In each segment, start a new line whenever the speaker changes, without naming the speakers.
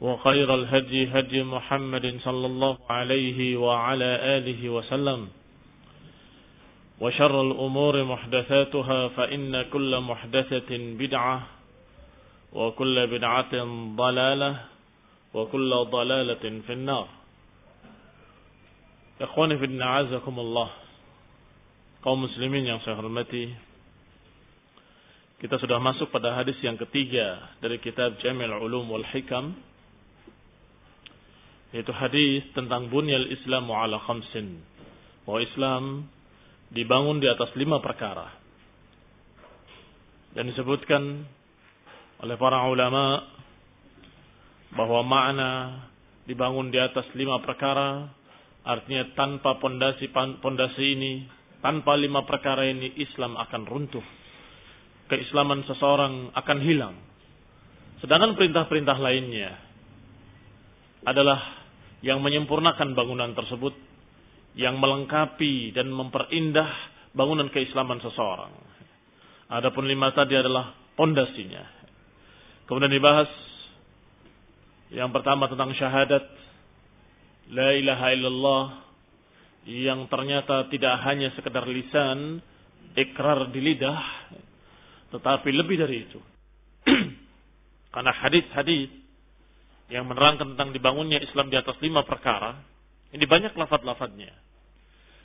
وخير الهدي هدي محمد صلى الله عليه وعلى آله وسلم. وشر الأمور محدثاتها فإن كل محدثة بدعة وكل بدعة ضلالة وكل ضلالة في النار. إخواني في النعازكم الله. kaum muslimin yang saya hormati. Kita sudah masuk pada hadis yang ketiga dari kitab Jamil Ulum wal Hikam. Yaitu hadis tentang bunyal Islamu ala khamsin. Bahwa Islam dibangun di atas lima perkara. Dan disebutkan oleh para ulama bahwa makna dibangun di atas lima perkara artinya tanpa pondasi pondasi ini tanpa lima perkara ini Islam akan runtuh. Keislaman seseorang akan hilang. Sedangkan perintah-perintah lainnya adalah yang menyempurnakan bangunan tersebut, yang melengkapi dan memperindah bangunan keislaman seseorang. Adapun lima tadi adalah pondasinya. Kemudian dibahas yang pertama tentang syahadat la ilaha illallah yang ternyata tidak hanya sekedar lisan, ikrar di lidah, tetapi lebih dari itu. Karena hadis-hadis yang menerangkan tentang dibangunnya Islam di atas lima perkara. Ini banyak lafad-lafadnya.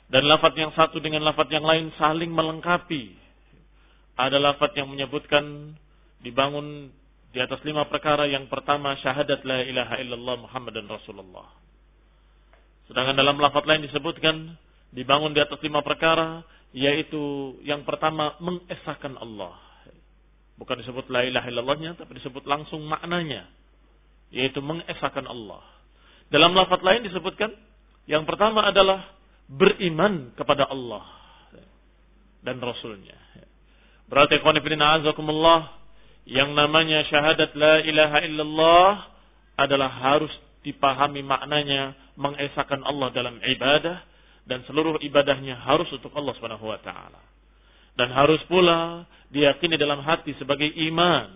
Dan lafad yang satu dengan lafad yang lain saling melengkapi. Ada lafad yang menyebutkan dibangun di atas lima perkara. Yang pertama syahadat la ilaha illallah Muhammad dan Rasulullah. Sedangkan dalam lafad lain disebutkan dibangun di atas lima perkara. Yaitu yang pertama mengesahkan Allah. Bukan disebut la ilaha illallahnya tapi disebut langsung maknanya yaitu mengesahkan Allah. Dalam lafaz lain disebutkan yang pertama adalah beriman kepada Allah dan Rasulnya. Berarti qanifidina azakumullah yang namanya syahadat la ilaha illallah adalah harus dipahami maknanya mengesahkan Allah dalam ibadah dan seluruh ibadahnya harus untuk Allah Subhanahu wa taala. Dan harus pula diyakini dalam hati sebagai iman,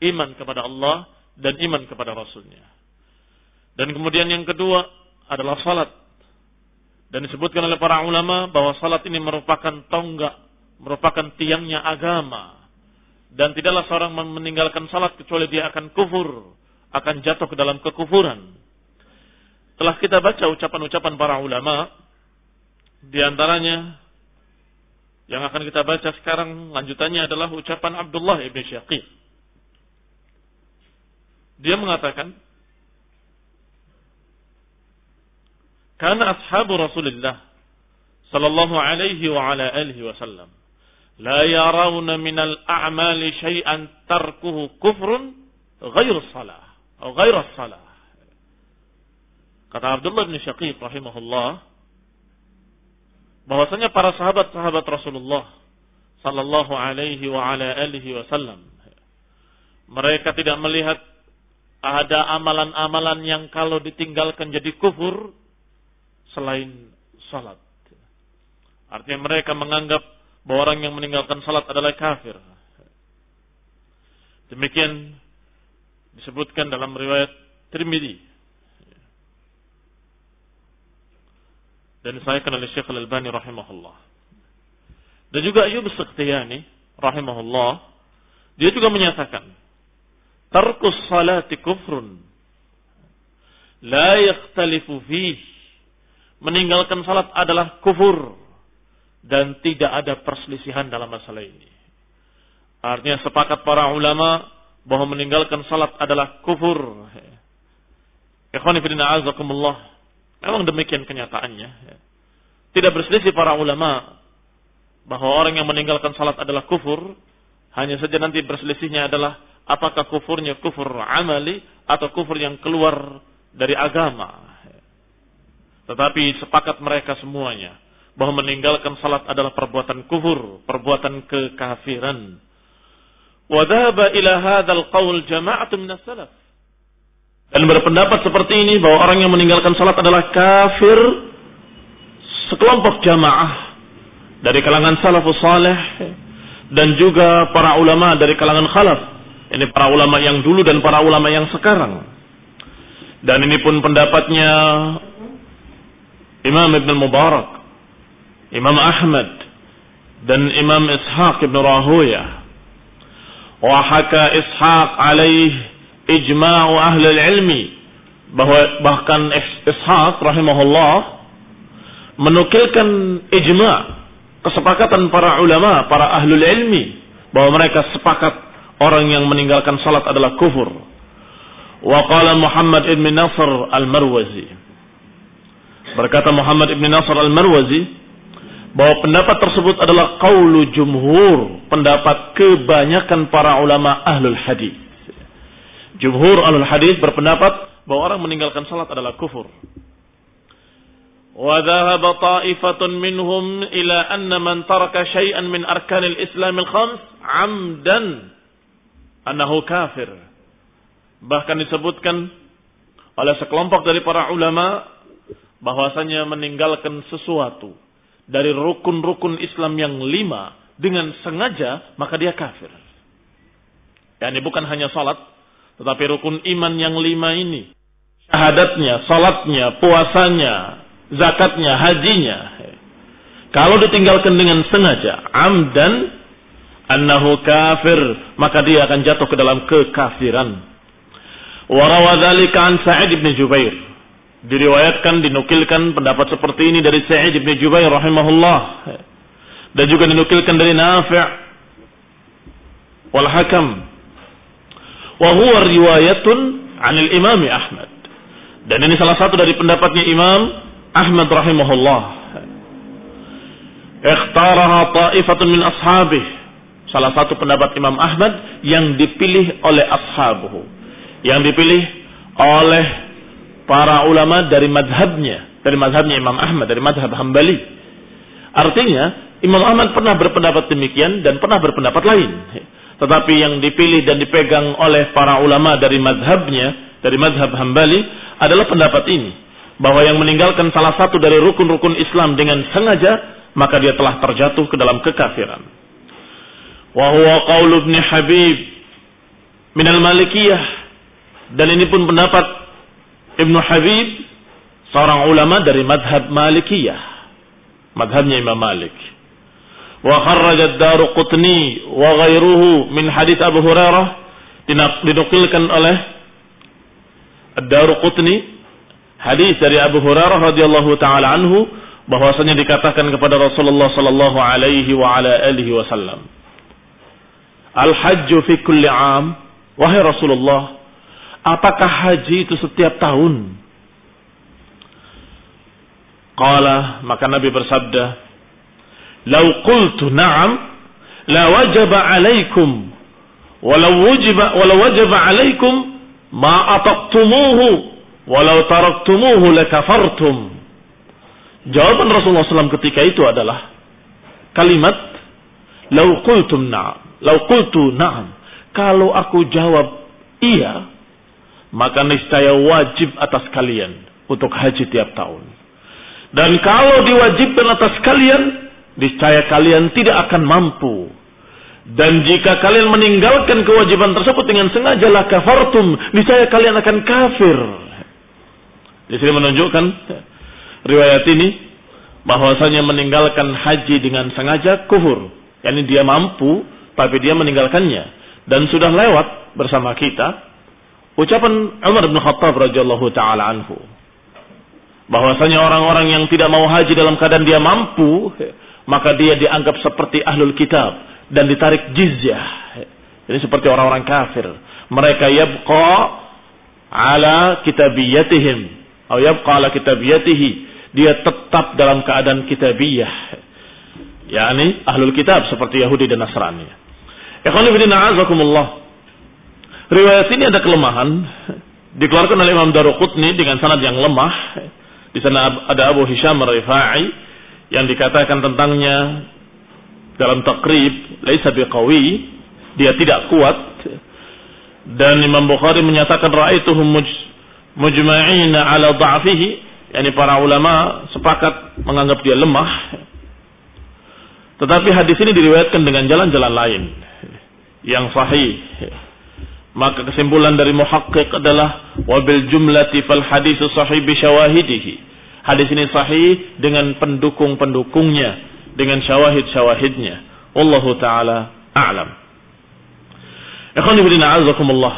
iman kepada Allah dan iman kepada Rasulnya. Dan kemudian yang kedua adalah salat. Dan disebutkan oleh para ulama bahwa salat ini merupakan tonggak, merupakan tiangnya agama. Dan tidaklah seorang meninggalkan salat kecuali dia akan kufur, akan jatuh ke dalam kekufuran. Telah kita baca ucapan-ucapan para ulama, di antaranya yang akan kita baca sekarang lanjutannya adalah ucapan Abdullah ibn Syaqir dia mengatakan, karena ashabu Rasulullah sallallahu alaihi wa ala alihi wasallam la yarawna minal a'mali syai'an tarkuhu kufrun ghair salah atau ghair salah. Kata Abdullah bin Syaqiq rahimahullah bahwasanya para sahabat-sahabat Rasulullah sallallahu alaihi wa ala alihi wasallam mereka tidak melihat ada amalan-amalan yang kalau ditinggalkan jadi kufur selain salat. Artinya mereka menganggap bahwa orang yang meninggalkan salat adalah kafir. Demikian disebutkan dalam riwayat Tirmidzi. Dan saya kenal Syekh Al-Albani rahimahullah. Dan juga Ayub Sakhtiyani rahimahullah, dia juga menyatakan, "Tarkus salati kufrun la yakhtalifu fih." Meninggalkan salat adalah kufur dan tidak ada perselisihan dalam masalah ini. Artinya sepakat para ulama bahwa meninggalkan salat adalah kufur. Ikhwanifidina azakumullah. Memang demikian kenyataannya. Tidak berselisih para ulama bahwa orang yang meninggalkan salat adalah kufur. Hanya saja nanti berselisihnya adalah apakah kufurnya kufur amali atau kufur yang keluar dari agama. Tetapi sepakat mereka semuanya bahwa meninggalkan salat adalah perbuatan kufur, perbuatan kekafiran. Wadhaba ila hadzal qaul jama'atu min salaf Dan berpendapat seperti ini bahwa orang yang meninggalkan salat adalah kafir sekelompok jamaah dari kalangan salafus saleh dan juga para ulama dari kalangan khalaf. Ini para ulama yang dulu dan para ulama yang sekarang. Dan ini pun pendapatnya Imam Ibn Mubarak Imam Ahmad dan Imam Ishaq ibn Rahuya. Wa haka Ishaq alaih ijma'u ahli ilmi bahwa bahkan Ishaq rahimahullah menukilkan ijma' kesepakatan para ulama, para ahli ilmi bahwa mereka sepakat orang yang meninggalkan salat adalah kufur. Wa qala Muhammad ibn Nasr al-Marwazi. Berkata Muhammad ibn Nasr al-Marwazi, bahwa pendapat tersebut adalah qaulu jumhur, pendapat kebanyakan para ulama ahlul hadis. Jumhur ahlul hadis berpendapat bahwa orang meninggalkan salat adalah kufur. Dhahaba ta'ifatun minhum ila anna man taraka syai'an min arkanil Islam al-khams 'amdan annahu kafir. Bahkan disebutkan oleh sekelompok dari para ulama bahwasanya meninggalkan sesuatu dari rukun-rukun Islam yang lima dengan sengaja, maka dia kafir. Ya, ini bukan hanya salat, tetapi rukun iman yang lima ini. Syahadatnya, salatnya, puasanya, zakatnya, hajinya. Kalau ditinggalkan dengan sengaja, amdan, annahu kafir, maka dia akan jatuh ke dalam kekafiran. Warawadhalika an Sa'id ibn Jubair. Diriwayatkan dinukilkan pendapat seperti ini dari Sa'id bin Jubair rahimahullah. Dan juga dinukilkan dari Nafi' wal Hakam. Wa huwa riwayatun 'anil Imam Ahmad. Dan ini salah satu dari pendapatnya Imam Ahmad rahimahullah. Ikhtaraha ta'ifatun min ashabih salah satu pendapat Imam Ahmad yang dipilih oleh ashabuhu yang dipilih oleh para ulama dari madhabnya, dari madhabnya Imam Ahmad, dari madhab Hambali. Artinya, Imam Ahmad pernah berpendapat demikian dan pernah berpendapat lain. Tetapi yang dipilih dan dipegang oleh para ulama dari madhabnya, dari madhab Hambali, adalah pendapat ini. Bahwa yang meninggalkan salah satu dari rukun-rukun Islam dengan sengaja, maka dia telah terjatuh ke dalam kekafiran. Wahuwa qaul ibn Habib minal malikiyah. Dan ini pun pendapat Ibnu Habib seorang ulama dari madhab Malikiyah. Madhabnya Imam Malik. Wa kharraja ad-Daruqutni wa ghairuhu min hadits Abu Hurairah dinukilkan oleh Ad-Daruqutni hadis dari Abu Hurairah radhiyallahu taala anhu bahwasanya dikatakan kepada Rasulullah sallallahu alaihi wa ala alihi wasallam Al-hajju fi kulli am wahai Rasulullah Apakah haji itu setiap tahun? Qala, maka Nabi bersabda, "Lau qultu na'am la wajaba alaikum walau wajaba walau wajaba alaikum ma ataqtumuhu walau taraktumuhu lakafartum. Jawaban Rasulullah SAW ketika itu adalah kalimat lau qultum na'am, lau qultu na'am. Kalau aku jawab iya, maka niscaya wajib atas kalian untuk haji tiap tahun. Dan kalau diwajibkan atas kalian, niscaya kalian tidak akan mampu. Dan jika kalian meninggalkan kewajiban tersebut dengan sengaja lah kafartum, niscaya kalian akan kafir. Di sini menunjukkan riwayat ini bahwasanya meninggalkan haji dengan sengaja kufur. Yani dia mampu tapi dia meninggalkannya. Dan sudah lewat bersama kita ucapan Umar bin Khattab radhiyallahu taala anhu. Bahwasanya orang-orang yang tidak mau haji dalam keadaan dia mampu maka dia dianggap seperti ahlul kitab dan ditarik jizyah. Ini seperti orang-orang kafir. Mereka yabqa ala kitabiyatihim. Atau yabqa ala kitabiyatihi. Dia tetap dalam keadaan kitabiyah yakni ahlul kitab seperti Yahudi dan Nasrani. Riwayat ini ada kelemahan. Dikeluarkan oleh Imam Daruqutni dengan sanad yang lemah. Di sana ada Abu Hisham Rifai yang dikatakan tentangnya dalam takrib laisa biqawi. Dia tidak kuat. Dan Imam Bukhari menyatakan ra'aituhum mujma'ina ala dha'fihi yakni para ulama sepakat menganggap dia lemah tetapi hadis ini diriwayatkan dengan jalan-jalan lain yang sahih maka kesimpulan dari muhaqqiq adalah wabil jumlati fal hadis sahih bi syawahidihi. Hadis ini sahih dengan pendukung-pendukungnya, dengan syawahid-syawahidnya. Wallahu taala a'lam. Ikhwan fillah azakumullah.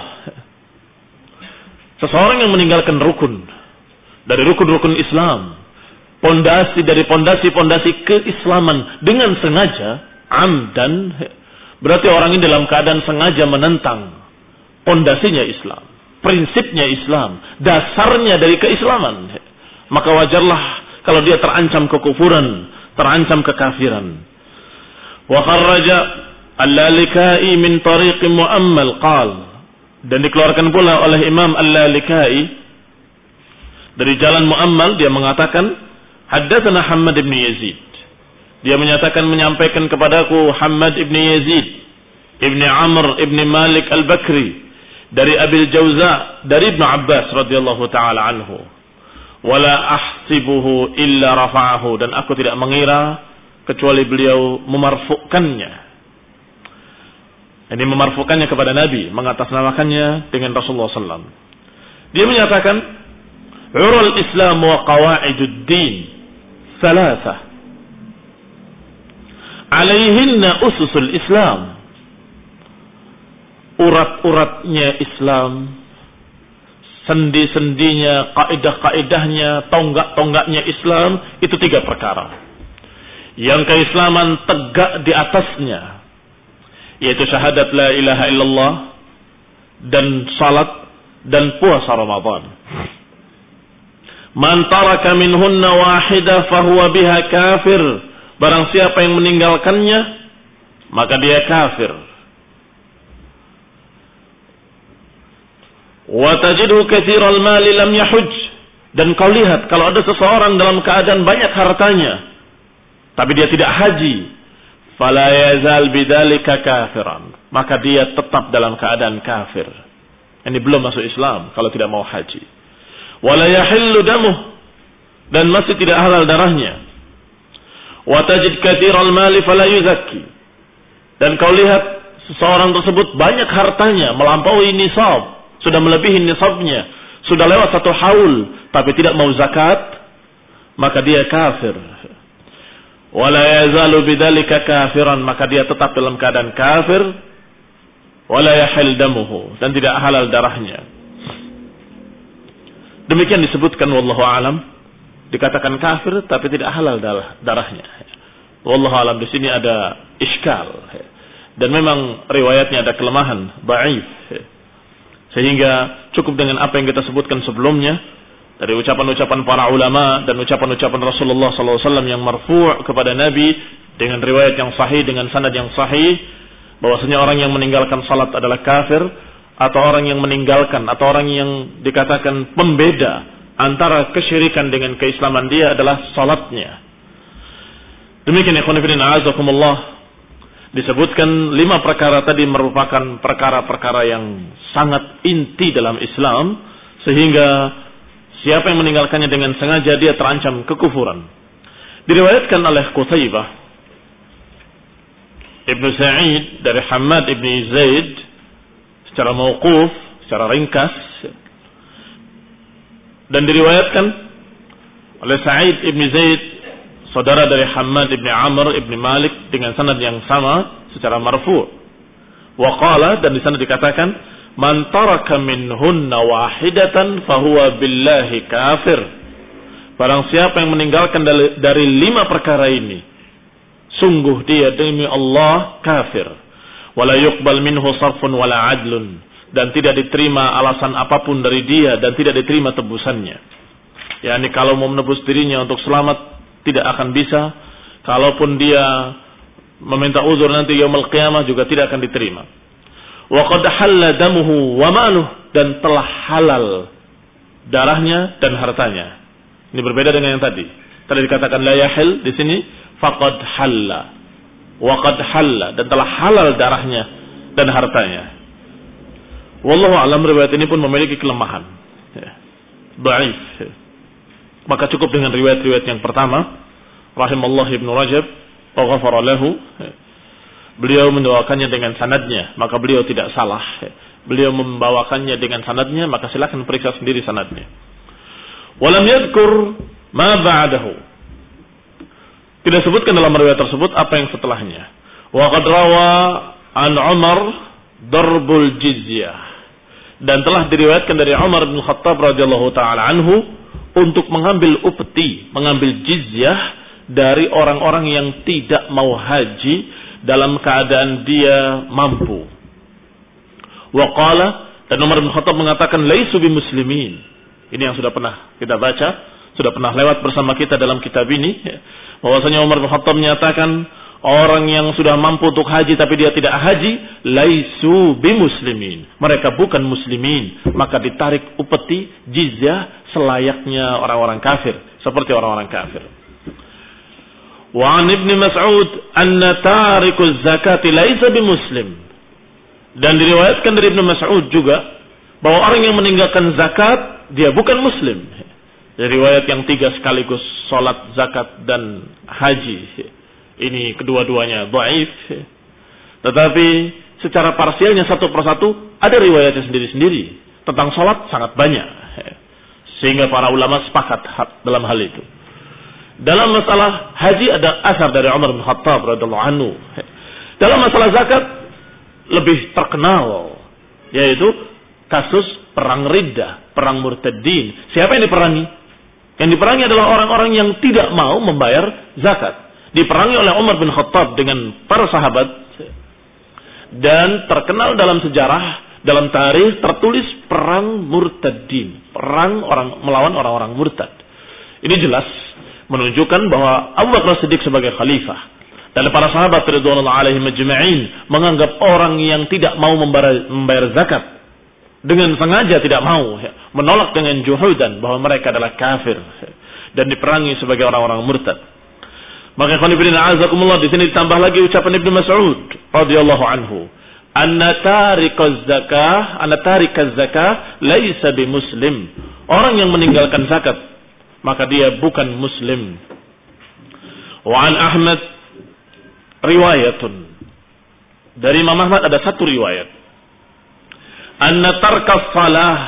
Seseorang yang meninggalkan rukun dari rukun-rukun Islam, pondasi dari pondasi-pondasi keislaman dengan sengaja, amdan, berarti orang ini dalam keadaan sengaja menentang pondasinya Islam, prinsipnya Islam, dasarnya dari keislaman. Maka wajarlah kalau dia terancam kekufuran, terancam kekafiran. Wa kharraja Al-Lalikai min tariq muammal qal dan dikeluarkan pula oleh Imam Al-Lalikai dari jalan muammal dia mengatakan haddatsana Hamad ibn Yazid. Dia menyatakan menyampaikan kepadaku Hamad ibn Yazid ibni Amr ibni Malik al-Bakri dari Abil Jauza dari Ibnu Abbas radhiyallahu taala anhu. Wala ahsibuhu illa rafa'ahu. Dan aku tidak mengira kecuali beliau memarfukannya. Ini memarfukannya kepada Nabi mengatasnamakannya dengan Rasulullah SAW dia menyatakan urul Islam wa qawaidud din salasa alaihinna ususul Islam urat-uratnya Islam, sendi-sendinya, kaidah-kaidahnya, tonggak-tonggaknya Islam, itu tiga perkara. Yang keislaman tegak di atasnya, yaitu syahadat la ilaha illallah, dan salat, dan puasa Ramadan. Man taraka minhunna wahida fahuwa biha kafir. Barang siapa yang meninggalkannya, maka dia kafir. Wa tajidu katsiral mali lam yahuj. Dan kau lihat kalau ada seseorang dalam keadaan banyak hartanya tapi dia tidak haji, fala yazal bidzalika kafiran. Maka dia tetap dalam keadaan kafir. Ini belum masuk Islam kalau tidak mau haji. Wala yahillu damuh dan masih tidak halal darahnya. Wa tajid katsiral mali fala yuzakki. Dan kau lihat seseorang tersebut banyak hartanya melampaui nisab sudah melebihi nisabnya, sudah lewat satu haul, tapi tidak mau zakat, maka dia kafir. Wala yazalu bidzalika kafiran, maka dia tetap dalam keadaan kafir. Wala yahil damuhu dan tidak halal darahnya. Demikian disebutkan wallahu alam dikatakan kafir tapi tidak halal darahnya. Wallahu alam di sini ada iskal dan memang riwayatnya ada kelemahan, baif. Sehingga cukup dengan apa yang kita sebutkan sebelumnya dari ucapan-ucapan para ulama dan ucapan-ucapan Rasulullah SAW yang marfu' kepada Nabi dengan riwayat yang sahih dengan sanad yang sahih bahwasanya orang yang meninggalkan salat adalah kafir atau orang yang meninggalkan atau orang yang dikatakan pembeda antara kesyirikan dengan keislaman dia adalah salatnya. Demikian ikhwan fillah azakumullah disebutkan lima perkara tadi merupakan perkara-perkara yang sangat inti dalam Islam sehingga siapa yang meninggalkannya dengan sengaja dia terancam kekufuran. Diriwayatkan oleh Qutaibah Ibnu Sa'id dari Hamad Ibn Zaid secara mauquf, secara ringkas dan diriwayatkan oleh Sa'id Ibn Zaid saudara dari Hamad Ibn Amr Ibn Malik dengan sanad yang sama secara marfu. Wa qala dan di sana dikatakan man taraka minhunna wahidatan fahuwa billahi kafir. Barang siapa yang meninggalkan dari lima perkara ini Sungguh dia demi Allah kafir. Wala yuqbal minhu sarfun wala adlun. Dan tidak diterima alasan apa pun dari dia dan tidak diterima tebusannya. Yani kalau mau menebus dirinya untuk selamat tidak akan bisa. Kalaupun dia meminta uzur nanti yaumul qiyamah juga tidak akan diterima. Wa qad halla damuhu wa maluh dan telah halal darahnya dan hartanya. Ini berbeda dengan yang tadi. Tadi dikatakan la yahil di sini faqad halla wa qad halla dan telah halal darahnya dan hartanya. Wallahu alam riwayat ini pun memiliki kelemahan. Ya. Baif. Maka cukup dengan riwayat-riwayat yang pertama. Rahimallah Ibn Rajab. Wa ghafara lahu. Beliau mendoakannya dengan sanadnya. Maka beliau tidak salah. Beliau membawakannya dengan sanadnya. Maka silakan periksa sendiri sanadnya. Walam yadkur ma ba'dahu. Tidak sebutkan dalam riwayat tersebut apa yang setelahnya. Wa qad rawa an Umar darbul jizyah. Dan telah diriwayatkan dari Umar bin Khattab radhiyallahu taala anhu untuk mengambil upeti, mengambil jizyah dari orang-orang yang tidak mau haji dalam keadaan dia mampu. Wa qala dan Umar bin Khattab mengatakan laisu muslimin. Ini yang sudah pernah kita baca, sudah pernah lewat bersama kita dalam kitab ini bahwasanya Umar bin Khattab menyatakan orang yang sudah mampu untuk haji tapi dia tidak haji laisu bimuslimin. Mereka bukan muslimin. Maka ditarik upeti jizyah selayaknya orang-orang kafir. Seperti orang-orang kafir. Wa an Mas'ud anna tariku zakati laisa bimuslim. Dan diriwayatkan dari Ibnu Mas'ud juga bahwa orang yang meninggalkan zakat dia bukan muslim riwayat yang tiga sekaligus sholat, zakat dan haji. Ini kedua-duanya dhaif. Tetapi secara parsialnya satu persatu ada riwayatnya sendiri-sendiri. Tentang sholat sangat banyak. Sehingga para ulama sepakat dalam hal itu. Dalam masalah haji ada asar dari Umar bin Khattab radhiallahu anhu. Dalam masalah zakat lebih terkenal yaitu kasus perang riddah, perang murtadin. Siapa yang diperangi? Yang diperangi adalah orang-orang yang tidak mau membayar zakat. Diperangi oleh Umar bin Khattab dengan para sahabat dan terkenal dalam sejarah dalam tarikh tertulis perang murtadin, perang orang melawan orang-orang murtad. Ini jelas menunjukkan bahwa Abu Bakar Siddiq sebagai khalifah dan para sahabat radhiyallahu alaihim majma'in menganggap orang yang tidak mau membayar zakat dengan sengaja tidak mau ya, menolak dengan juhudan bahwa mereka adalah kafir ya, dan diperangi sebagai orang-orang murtad. Maka qanifidina azakumullah di sini ditambah lagi ucapan Ibnu Mas'ud radhiyallahu anhu, "Anna tarikaz zakah, anna tarikaz zakah laisa bimuslim." Orang yang meninggalkan zakat maka dia bukan muslim. Wa an Ahmad riwayatun. Dari Imam Ahmad ada satu riwayat anna tarka salah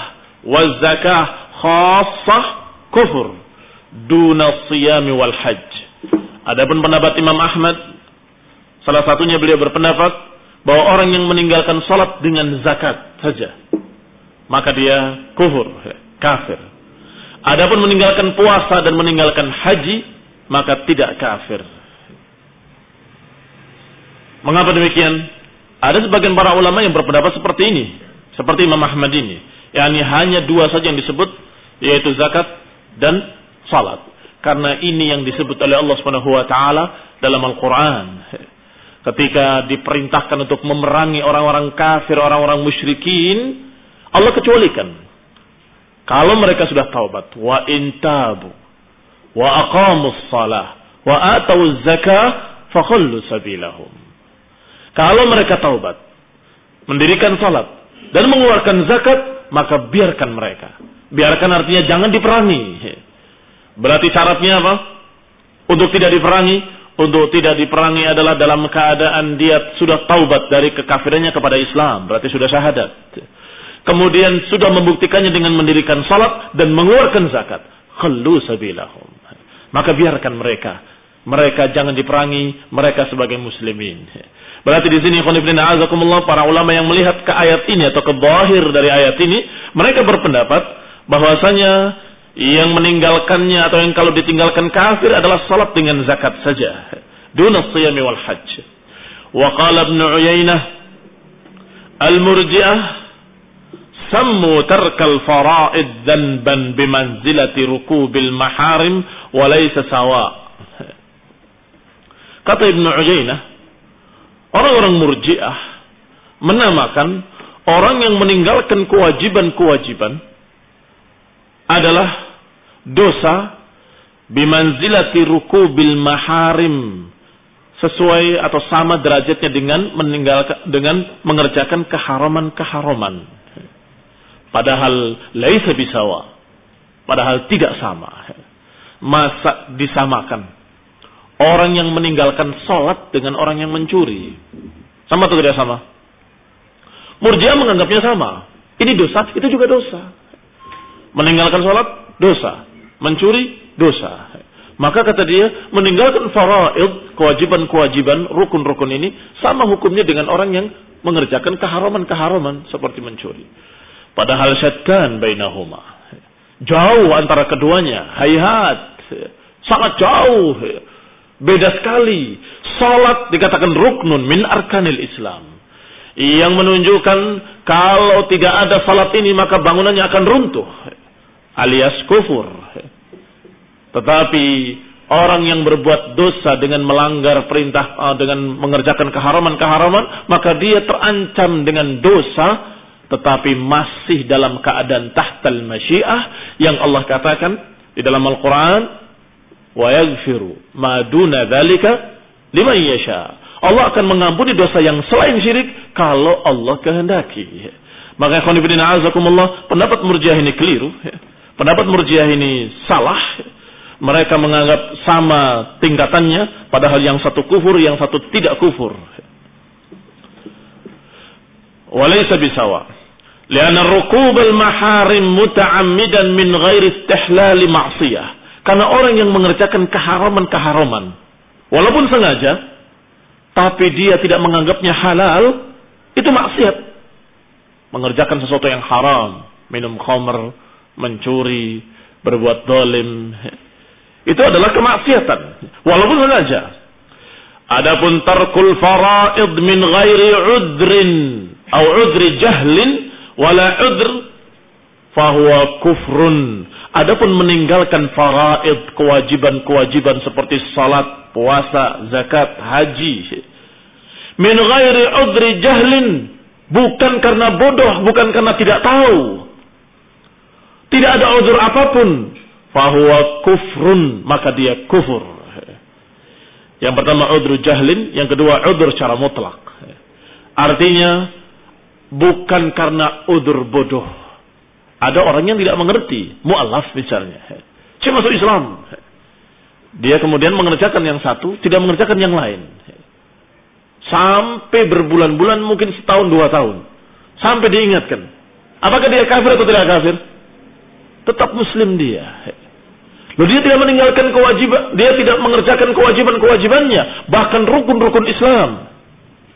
wa zakah khassah kufur duna siyami wal hajj. Adapun pendapat Imam Ahmad salah satunya beliau berpendapat bahwa orang yang meninggalkan salat dengan zakat saja maka dia kufur, kafir. Adapun meninggalkan puasa dan meninggalkan haji maka tidak kafir. Mengapa demikian? Ada sebagian para ulama yang berpendapat seperti ini. Seperti Imam Ahmad ini. yakni hanya dua saja yang disebut yaitu zakat dan salat. Karena ini yang disebut oleh Allah Subhanahu wa taala dalam Al-Qur'an. Ketika diperintahkan untuk memerangi orang-orang kafir, orang-orang musyrikin, Allah kecualikan. Kalau mereka sudah taubat, wa intabu, wa aqamus salah, wa atau zakah, fakhallu sabilahum. Kalau mereka taubat, mendirikan salat, dan mengeluarkan zakat, maka biarkan mereka. Biarkan artinya jangan diperangi. Berarti syaratnya apa? Untuk tidak diperangi, untuk tidak diperangi adalah dalam keadaan dia sudah taubat dari kekafirannya kepada Islam, berarti sudah syahadat. Kemudian sudah membuktikannya dengan mendirikan salat dan mengeluarkan zakat. Khallu sabilahum. Maka biarkan mereka. Mereka jangan diperangi, mereka sebagai muslimin. Berarti di sini azakumullah para ulama yang melihat ke ayat ini atau ke bahir dari ayat ini, mereka berpendapat bahwasanya yang meninggalkannya atau yang kalau ditinggalkan kafir adalah salat dengan zakat saja. Duna siyami wal hajj. Wa qala ibn Uyainah al-murji'ah sammu tarkal fara'id dhanban bimanzilati rukubil maharim wa laysa sawa. Kata Ibn Uyainah, orang-orang murji'ah menamakan orang yang meninggalkan kewajiban-kewajiban adalah dosa bimanzilati rukubil maharim sesuai atau sama derajatnya dengan meninggalkan dengan mengerjakan keharaman-keharaman. Padahal laisa bisawa. Padahal tidak sama. Masa disamakan orang yang meninggalkan sholat dengan orang yang mencuri. Sama atau tidak sama? Murjiah menganggapnya sama. Ini dosa, itu juga dosa. Meninggalkan sholat, dosa. Mencuri, dosa. Maka kata dia, meninggalkan faraid, kewajiban-kewajiban, rukun-rukun ini, sama hukumnya dengan orang yang mengerjakan keharaman-keharaman seperti mencuri. Padahal syatkan bainahuma. Jauh antara keduanya. Hayat. Sangat jauh. Beda sekali. Salat dikatakan ruknun min arkanil Islam. Yang menunjukkan kalau tidak ada salat ini maka bangunannya akan runtuh alias kufur. Tetapi orang yang berbuat dosa dengan melanggar perintah uh, dengan mengerjakan keharaman-keharaman, maka dia terancam dengan dosa tetapi masih dalam keadaan tahtal masyiah yang Allah katakan di dalam Al-Qur'an wa yaghfiru ma duna dzalika liman yasha. Allah akan mengampuni dosa yang selain syirik kalau Allah kehendaki. Maka ikhwan fillah azakumullah, pendapat murjiah ini keliru. Pendapat murjiah ini salah. Mereka menganggap sama tingkatannya, padahal yang satu kufur, yang satu tidak kufur. Walaysa bisawa. Lianna rukub al-maharim muta'ammidan min ghairi istihlal ma'siyah. Karena orang yang mengerjakan keharaman-keharaman, walaupun sengaja, tapi dia tidak menganggapnya halal, itu maksiat. Mengerjakan sesuatu yang haram, minum khamr, mencuri, berbuat dolim. Itu adalah kemaksiatan. Walaupun sengaja. Adapun tarkul faraid min ghairi udrin. Atau udri jahlin. Wala udr. Fahuwa kufrun. Adapun meninggalkan faraid. Kewajiban-kewajiban seperti salat, puasa, zakat, haji. Min ghairi udri jahlin. Bukan karena bodoh. Bukan karena tidak tahu tidak ada uzur apa pun. Fahuwa kufrun. Maka dia kufur. Yang pertama uzur jahlin. Yang kedua uzur secara mutlak. Artinya bukan karena uzur bodoh. Ada orang yang tidak mengerti. Mu'alaf misalnya. Saya masuk Islam. Dia kemudian mengerjakan yang satu, tidak mengerjakan yang lain. Sampai berbulan-bulan, mungkin setahun, dua tahun. Sampai diingatkan. Apakah dia kafir atau tidak kafir? tetap muslim dia. Loh dia tidak meninggalkan kewajiban, dia tidak mengerjakan kewajiban-kewajibannya, bahkan rukun-rukun Islam.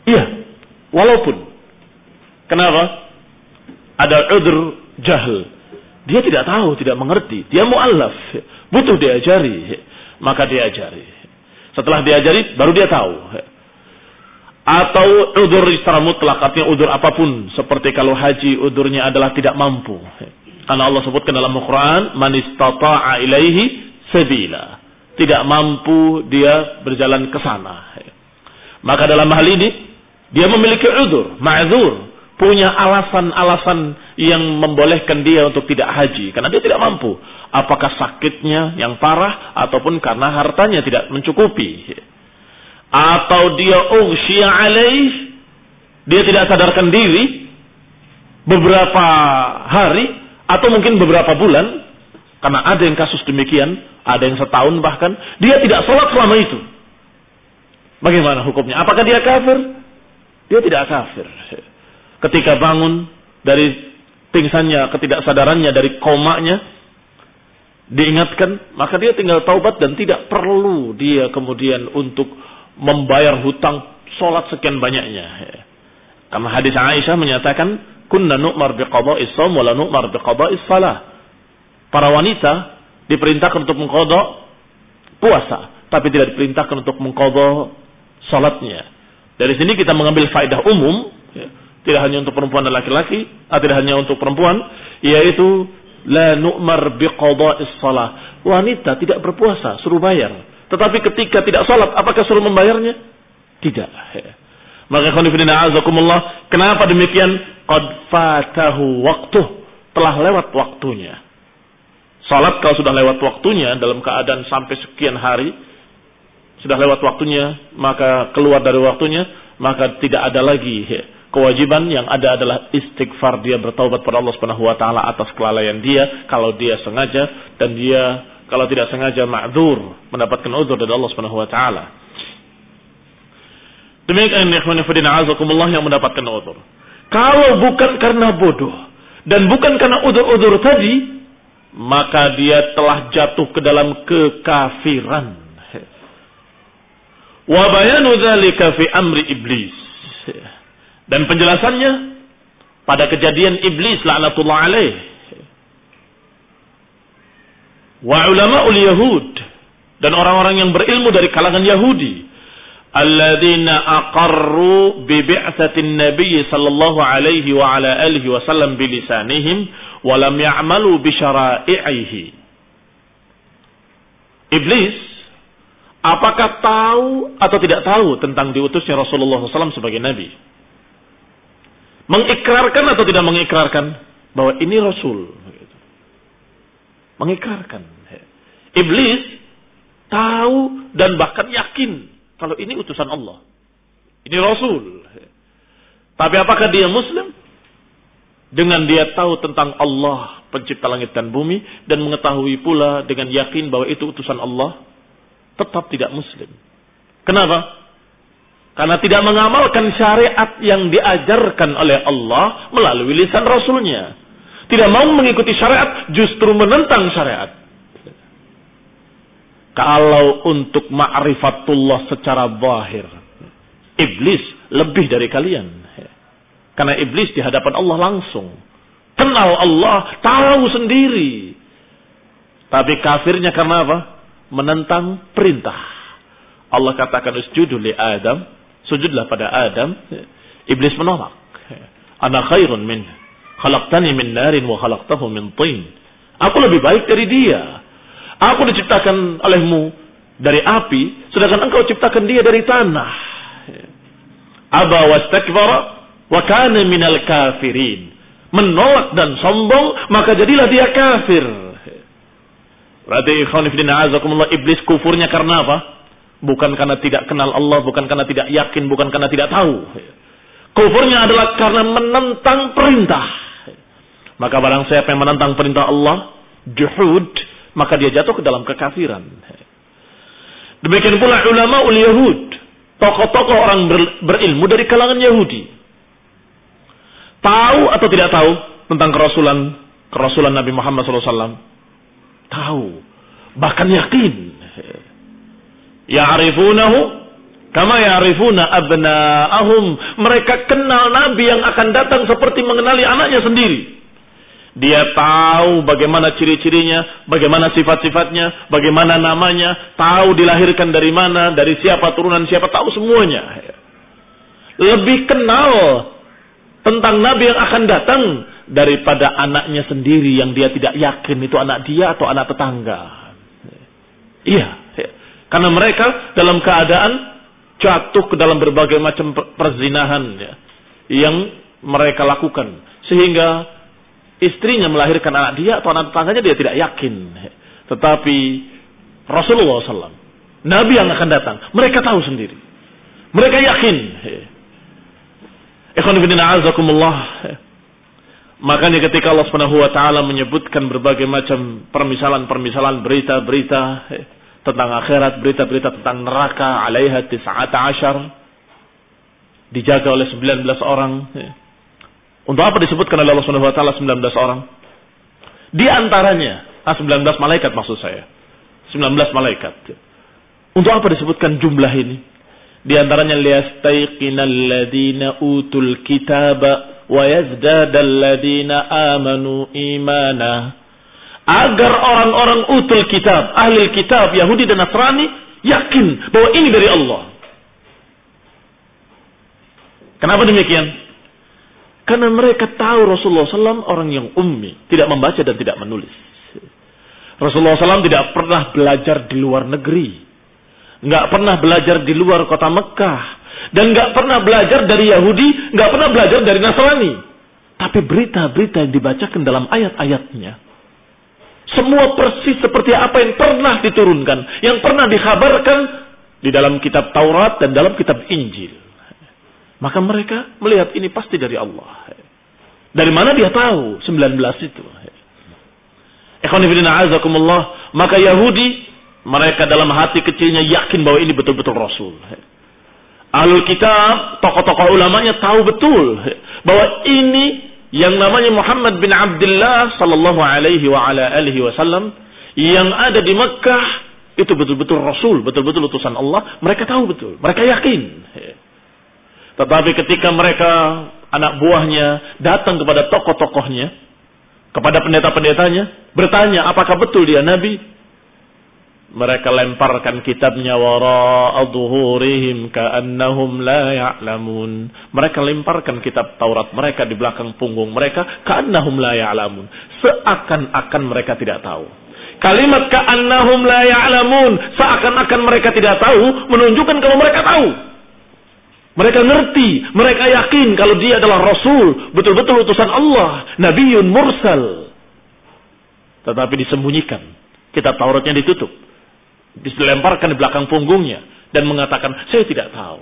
Iya, walaupun. Kenapa? Ada udur jahil. Dia tidak tahu, tidak mengerti. Dia mu'allaf. Butuh diajari. Maka diajari. Setelah diajari, baru dia tahu. Atau udur secara mutlak, artinya udur apa pun. Seperti kalau haji, udurnya adalah tidak mampu. Karena Allah sebutkan dalam Al-Quran, man istata'a ilaihi tidak mampu dia berjalan ke sana. Maka dalam hal ini dia memiliki udur, ma'zur, punya alasan-alasan yang membolehkan dia untuk tidak haji karena dia tidak mampu. Apakah sakitnya yang parah ataupun karena hartanya tidak mencukupi. Atau dia ughsyiya alaih, dia tidak sadarkan diri beberapa hari atau mungkin beberapa bulan karena ada yang kasus demikian, ada yang setahun bahkan dia tidak sholat selama itu. Bagaimana hukumnya? Apakah dia kafir? Dia tidak kafir. Ketika bangun dari pingsannya, ketidaksadarannya, dari komanya, diingatkan, maka dia tinggal taubat dan tidak perlu dia kemudian untuk membayar hutang sholat sekian banyaknya. Karena hadis Aisyah menyatakan, kunna nu'mar biqada'is saum wa la nu'mar biqada'is salah. Para wanita diperintahkan untuk mengkodok puasa, tapi tidak diperintahkan untuk mengkodok sholatnya. Dari sini kita mengambil faedah umum, ya, tidak hanya untuk perempuan dan laki-laki, ah, tidak hanya untuk perempuan, yaitu la nu'mar biqada'is salah. Wanita tidak berpuasa, suruh bayar. Tetapi ketika tidak sholat, apakah suruh membayarnya? Tidak. Maka khonifidina azakumullah, kenapa demikian? Qad fatahu waktu. Telah lewat waktunya. Salat kalau sudah lewat waktunya dalam keadaan sampai sekian hari, sudah lewat waktunya, maka keluar dari waktunya, maka tidak ada lagi kewajiban yang ada adalah istighfar dia bertaubat pada Allah Subhanahu wa taala atas kelalaian dia kalau dia sengaja dan dia kalau tidak sengaja ma'dzur mendapatkan uzur dari Allah Subhanahu wa taala. Demikian ikhwan fillah yang mendapatkan uzur. Kalau bukan karena bodoh dan bukan karena uzur-uzur tadi, maka dia telah jatuh ke dalam kekafiran. Wa bayanu dzalika fi amri iblis. Dan penjelasannya pada kejadian iblis laknatullah alaih. Wa ulama ul Yahud dan orang-orang yang berilmu dari kalangan Yahudi alladzina aqarru bi bi'tsatin nabiy sallallahu alaihi wa ala alihi wasallam bi lisanihim wa lam ya'malu bi syara'ihi. Iblis Apakah tahu atau tidak tahu tentang diutusnya Rasulullah SAW sebagai Nabi? Mengikrarkan atau tidak mengikrarkan bahwa ini Rasul? Mengikrarkan. Iblis tahu dan bahkan yakin kalau ini utusan Allah. Ini Rasul. Tapi apakah dia Muslim? Dengan dia tahu tentang Allah pencipta langit dan bumi dan mengetahui pula dengan yakin bahwa itu utusan Allah, tetap tidak muslim. Kenapa? Karena tidak mengamalkan syariat yang diajarkan oleh Allah melalui lisan Rasulnya. Tidak mau mengikuti syariat, justru menentang syariat. Kalau untuk ma'rifatullah secara zahir, iblis lebih dari kalian. Karena iblis di hadapan Allah langsung. Kenal Allah, tahu sendiri. Tapi kafirnya karena apa? menentang perintah. Allah katakan usjudu li Adam, sujudlah pada Adam. Iblis menolak. Ana khairun min khalaqtani min narin wa khalaqtahu min tin. Aku lebih baik dari dia. Aku diciptakan olehmu dari api, sedangkan engkau ciptakan dia dari tanah. Aba wastakbara wa kana minal kafirin. Menolak dan sombong, maka jadilah dia kafir. Berarti azakumullah iblis kufurnya karena apa? Bukan karena tidak kenal Allah, bukan karena tidak yakin, bukan karena tidak tahu. Kufurnya adalah karena menentang perintah. Maka barang siapa yang menentang perintah Allah, juhud, maka dia jatuh ke dalam kekafiran. Demikian pula ulama ul Yahud, tokoh-tokoh orang ber, berilmu dari kalangan Yahudi. Tahu atau tidak tahu tentang kerasulan kerasulan Nabi Muhammad SAW? Tahu. Bahkan yakin. Ya'rifunahu kama ya'rifuna abna'ahum. Mereka kenal Nabi yang akan datang seperti mengenali anaknya sendiri. Dia tahu bagaimana ciri-cirinya, bagaimana sifat-sifatnya, bagaimana namanya, tahu dilahirkan dari mana, dari siapa turunan siapa, tahu semuanya. Lebih kenal tentang Nabi yang akan datang daripada anaknya sendiri yang dia tidak yakin itu anak dia atau anak tetangga. Iya. Karena mereka dalam keadaan jatuh ke dalam berbagai macam perzinahan ya, yang mereka lakukan. Sehingga istrinya melahirkan anak dia atau anak tetangganya dia tidak yakin. Tetapi Rasulullah SAW, Nabi yang akan datang, mereka tahu sendiri. Mereka yakin. Makanya ketika Allah taala menyebutkan berbagai macam permisalan-permisalan berita-berita tentang akhirat, berita-berita tentang neraka, alaiha tis'ata asyar, dijaga oleh 19 orang. Untuk apa disebutkan oleh Allah Subhanahu wa taala 19 orang? Di antaranya, ah 19 malaikat maksud saya. 19 malaikat. Untuk apa disebutkan jumlah ini? Di antaranya liyastaiqinal ladina utul kitaba wa yazdadal ladina amanu imana agar orang-orang utul kitab, ahli kitab, Yahudi dan Nasrani yakin bahwa ini dari Allah. Kenapa demikian? Karena mereka tahu Rasulullah SAW orang yang ummi, tidak membaca dan tidak menulis. Rasulullah SAW tidak pernah belajar di luar negeri, nggak pernah belajar di luar kota Mekah, dan nggak pernah belajar dari Yahudi, nggak pernah belajar dari Nasrani. Tapi berita-berita yang dibacakan dalam ayat-ayatnya semua persis seperti apa yang pernah diturunkan, yang pernah dikhabarkan di dalam kitab Taurat dan dalam kitab Injil. Maka mereka melihat ini pasti dari Allah. Dari mana dia tahu 19 itu? azakumullah. Maka Yahudi mereka dalam hati kecilnya yakin bahwa ini betul-betul Rasul. Alul kitab, tokoh-tokoh ulamanya tahu betul bahwa ini yang namanya Muhammad bin Abdullah sallallahu alaihi wa ala alihi wasallam yang ada di Mekah itu betul-betul Rasul, betul-betul utusan Allah, mereka tahu betul, mereka yakin. Tetapi ketika mereka anak buahnya datang kepada tokoh-tokohnya, kepada pendeta-pendetanya, bertanya apakah betul dia nabi? Mereka lemparkan kitabnya wara adhurihim ka'annahum la ya'lamun. Mereka lemparkan kitab Taurat mereka di belakang punggung mereka ka'annahum la ya'lamun. Seakan-akan mereka tidak tahu. Kalimat ka'annahum la ya'lamun, seakan-akan mereka tidak tahu menunjukkan kalau mereka tahu. Mereka ngerti, mereka yakin kalau dia adalah rasul, betul-betul utusan Allah, nabiun mursal. Tetapi disembunyikan. Kitab Tauratnya ditutup dilemparkan di belakang punggungnya dan mengatakan saya tidak tahu.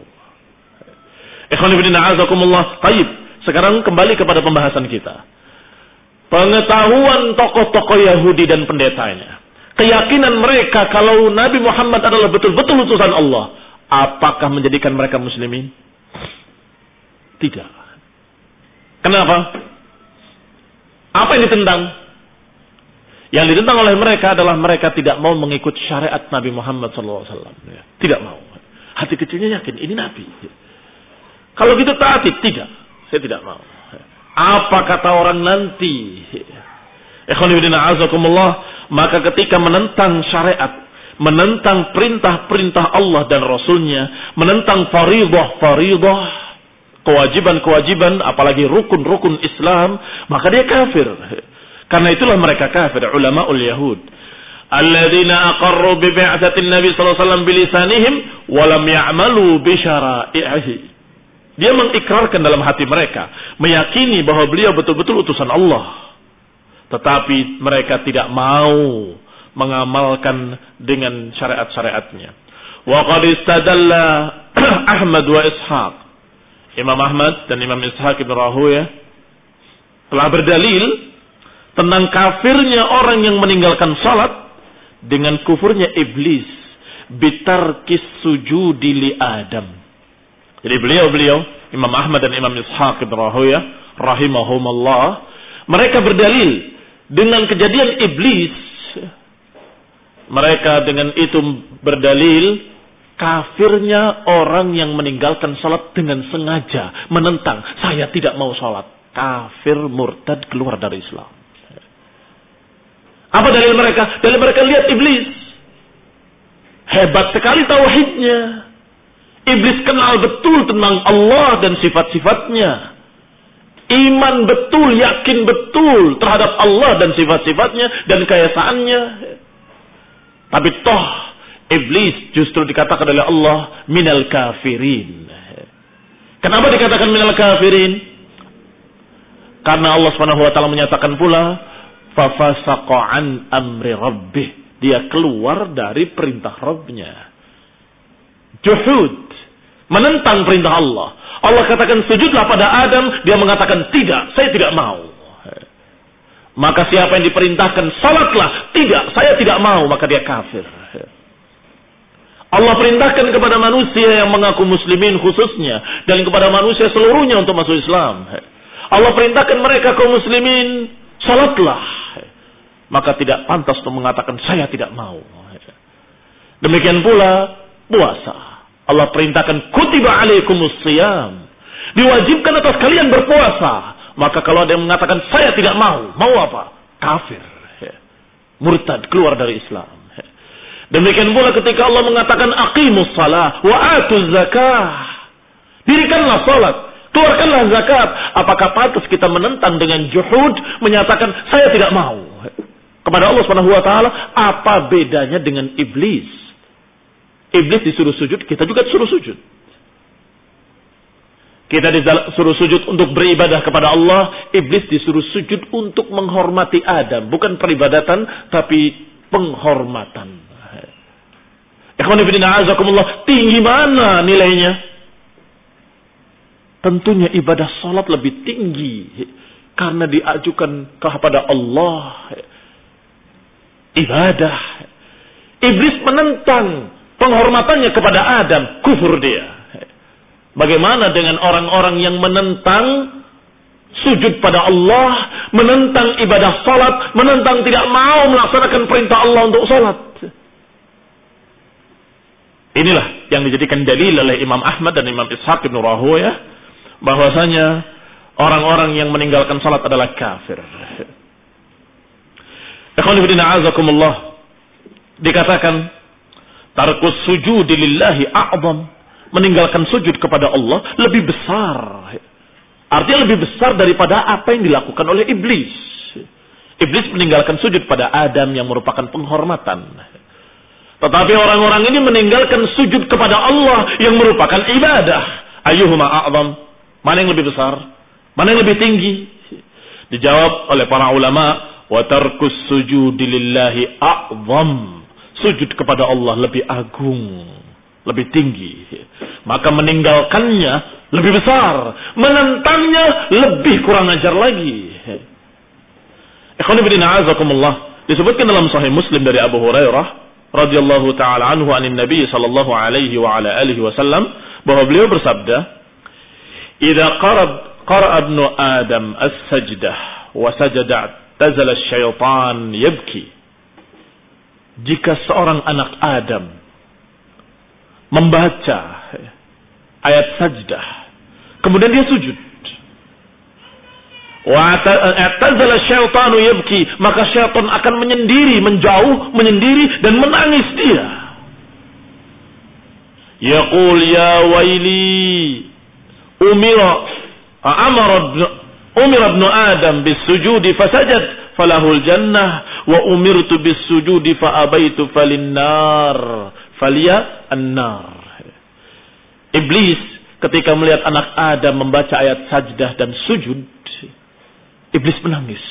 Taib. Sekarang kembali kepada pembahasan kita. Pengetahuan tokoh-tokoh Yahudi dan pendetanya. Keyakinan mereka kalau Nabi Muhammad adalah betul-betul utusan Allah. Apakah menjadikan mereka muslimin? Tidak. Kenapa? Apa yang ditentang? Yang ditentang oleh mereka adalah mereka tidak mau mengikut syariat Nabi Muhammad SAW. Ya, tidak mau. Hati kecilnya yakin ini Nabi. Kalau gitu taati, tidak. Saya tidak mau. Apa kata orang nanti? Maka ketika menentang syariat, menentang perintah-perintah Allah dan Rasulnya, menentang faridah-faridah, kewajiban-kewajiban, apalagi rukun-rukun Islam, maka dia kafir. Karena itulah mereka kafir, ulama ul Yahud. Alladzina aqarru bi bi'atsatin Nabi sallallahu alaihi wasallam bilisanihim wa lam ya'malu bi syara'ihi. Dia mengikrarkan dalam hati mereka, meyakini bahwa beliau betul-betul utusan Allah. Tetapi mereka tidak mau mengamalkan dengan syariat-syariatnya. Wa qad istadalla Ahmad wa Ishaq. Imam Ahmad dan Imam Ishaq Ibn Rahuya telah berdalil tentang kafirnya orang yang meninggalkan salat dengan kufurnya iblis bitar sujudi li Adam. Jadi beliau-beliau Imam Ahmad dan Imam Ishaq bin Rahoya rahimahumullah mereka berdalil dengan kejadian iblis. Mereka dengan itu berdalil kafirnya orang yang meninggalkan salat dengan sengaja menentang saya tidak mau salat. Kafir murtad keluar dari Islam apa dalil mereka? Dalil mereka lihat iblis. Hebat sekali tauhidnya. Iblis kenal betul tentang Allah dan sifat-sifatnya. Iman betul, yakin betul terhadap Allah dan sifat-sifatnya dan keesaannya. Tapi toh Iblis justru dikatakan oleh Allah minal kafirin. Kenapa dikatakan minal kafirin? Karena Allah Subhanahu wa menyatakan pula fafasaqa an amri rabbih. Dia keluar dari perintah Rabbnya. Juhud. Menentang perintah Allah. Allah katakan sujudlah pada Adam. Dia mengatakan tidak. Saya tidak mau. Maka siapa yang diperintahkan salatlah. Tidak. Saya tidak mau. Maka dia kafir. Allah perintahkan kepada manusia yang mengaku muslimin khususnya. Dan kepada manusia seluruhnya untuk masuk Islam. Allah perintahkan mereka kaum muslimin. Salatlah. Maka tidak pantas untuk mengatakan saya tidak mau. Demikian pula puasa. Allah perintahkan kutiba alaikumus siyam. Diwajibkan atas kalian berpuasa. Maka kalau ada yang mengatakan saya tidak mau. Mau apa? Kafir. Murtad keluar dari Islam. Demikian pula ketika Allah mengatakan aqimus salah wa atuz zakah. Dirikanlah salat, keluarkanlah zakat. Apakah pantas kita menentang dengan juhud menyatakan saya tidak mau? Kepada Allah taala, apa bedanya dengan iblis? Iblis disuruh sujud, kita juga disuruh sujud. Kita disuruh sujud untuk beribadah kepada Allah, iblis disuruh sujud untuk menghormati Adam, bukan peribadatan tapi penghormatan. Ikhwan a'azakumullah, tinggi mana nilainya? Tentunya ibadah salat lebih tinggi karena diajukan kepada Allah. Ibadah. Iblis menentang penghormatannya kepada Adam, kufur dia. Bagaimana dengan orang-orang yang menentang sujud pada Allah, menentang ibadah salat, menentang tidak mau melaksanakan perintah Allah untuk salat? Inilah yang dijadikan dalil oleh Imam Ahmad dan Imam Ishaq bin Rahuya bahwasanya orang-orang yang meninggalkan salat adalah kafir. Dikatakan tarkus sujud lillahi a'zam meninggalkan sujud kepada Allah lebih besar. Artinya lebih besar daripada apa yang dilakukan oleh iblis. Iblis meninggalkan sujud pada Adam yang merupakan penghormatan. Tetapi orang-orang ini meninggalkan sujud kepada Allah yang merupakan ibadah. Ayuhuma a'zam. Mana yang lebih besar? Mana yang lebih tinggi? Dijawab oleh para ulama, wa tarkus sujudi lillahi a'zam. Sujud kepada Allah lebih agung, lebih tinggi. Maka meninggalkannya lebih besar, menentangnya lebih kurang ajar lagi. Ikhwan ibn disebutkan dalam sahih Muslim dari Abu Hurairah radhiyallahu taala anhu anin Nabi sallallahu alaihi wa ala alihi wasallam bahwa beliau bersabda, "Idza qarab qara ibnu Adam as-sajdah wa sajada tazala syaitan yabki." Jika seorang anak Adam membaca ayat sajdah, kemudian dia sujud, Wa'tazala syaitanu yabki. Maka syaitan akan menyendiri, menjauh, menyendiri dan menangis dia. Yaqul ya waili umira amara umira ibn Adam bisujudi fasajad falahul jannah wa umirtu bisujudi fa abaitu falinnar falia annar. Iblis ketika melihat anak Adam membaca ayat sajdah dan sujud Iblis menangis.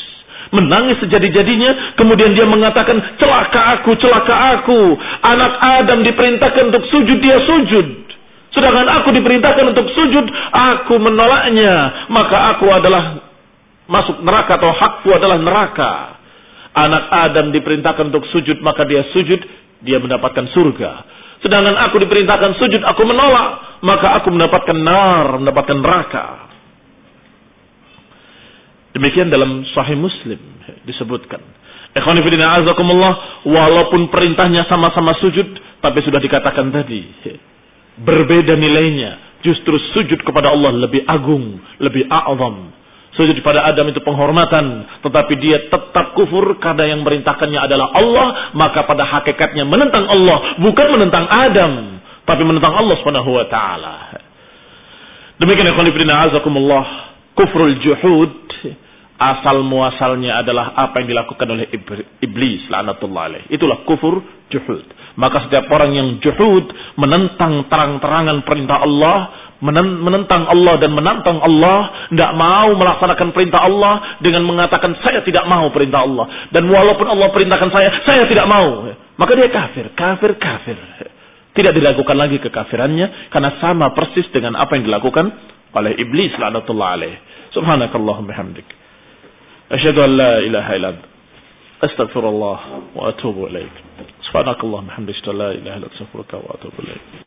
Menangis sejadi-jadinya. Kemudian dia mengatakan, celaka aku, celaka aku. Anak Adam diperintahkan untuk sujud, dia sujud. Sedangkan aku diperintahkan untuk sujud, aku menolaknya. Maka aku adalah masuk neraka atau hakku adalah neraka. Anak Adam diperintahkan untuk sujud, maka dia sujud, dia mendapatkan surga. Sedangkan aku diperintahkan sujud, aku menolak, maka aku mendapatkan nar, mendapatkan neraka. Demikian dalam Sahih Muslim disebutkan. Ikhwan fillah azakumullah walaupun perintahnya sama-sama sujud tapi sudah dikatakan tadi berbeda nilainya. Justru sujud kepada Allah lebih agung, lebih a'zam. Sujud pada Adam itu penghormatan, tetapi dia tetap kufur karena yang merintahkannya adalah Allah, maka pada hakikatnya menentang Allah, bukan menentang Adam, tapi menentang Allah Subhanahu wa taala. Demikian ikhwan fillah azakumullah, kufrul juhud asal muasalnya adalah apa yang dilakukan oleh iblis laknatullah alaih. Itulah kufur juhud. Maka setiap orang yang juhud menentang terang-terangan perintah Allah, menentang Allah dan menantang Allah, tidak mau melaksanakan perintah Allah dengan mengatakan saya tidak mau perintah Allah dan walaupun Allah perintahkan saya, saya tidak mau. Maka dia kafir, kafir, kafir. Tidak diragukan lagi kekafirannya karena sama persis dengan apa yang dilakukan oleh iblis laknatullah alaih. Subhanakallahumma bihamdik. Asyhadu an la ilaha illa astaghfirullah wa atubu ilaik. Subhanakallahumma bihamdika la ilaha illa anta astaghfiruka wa atubu ilaik.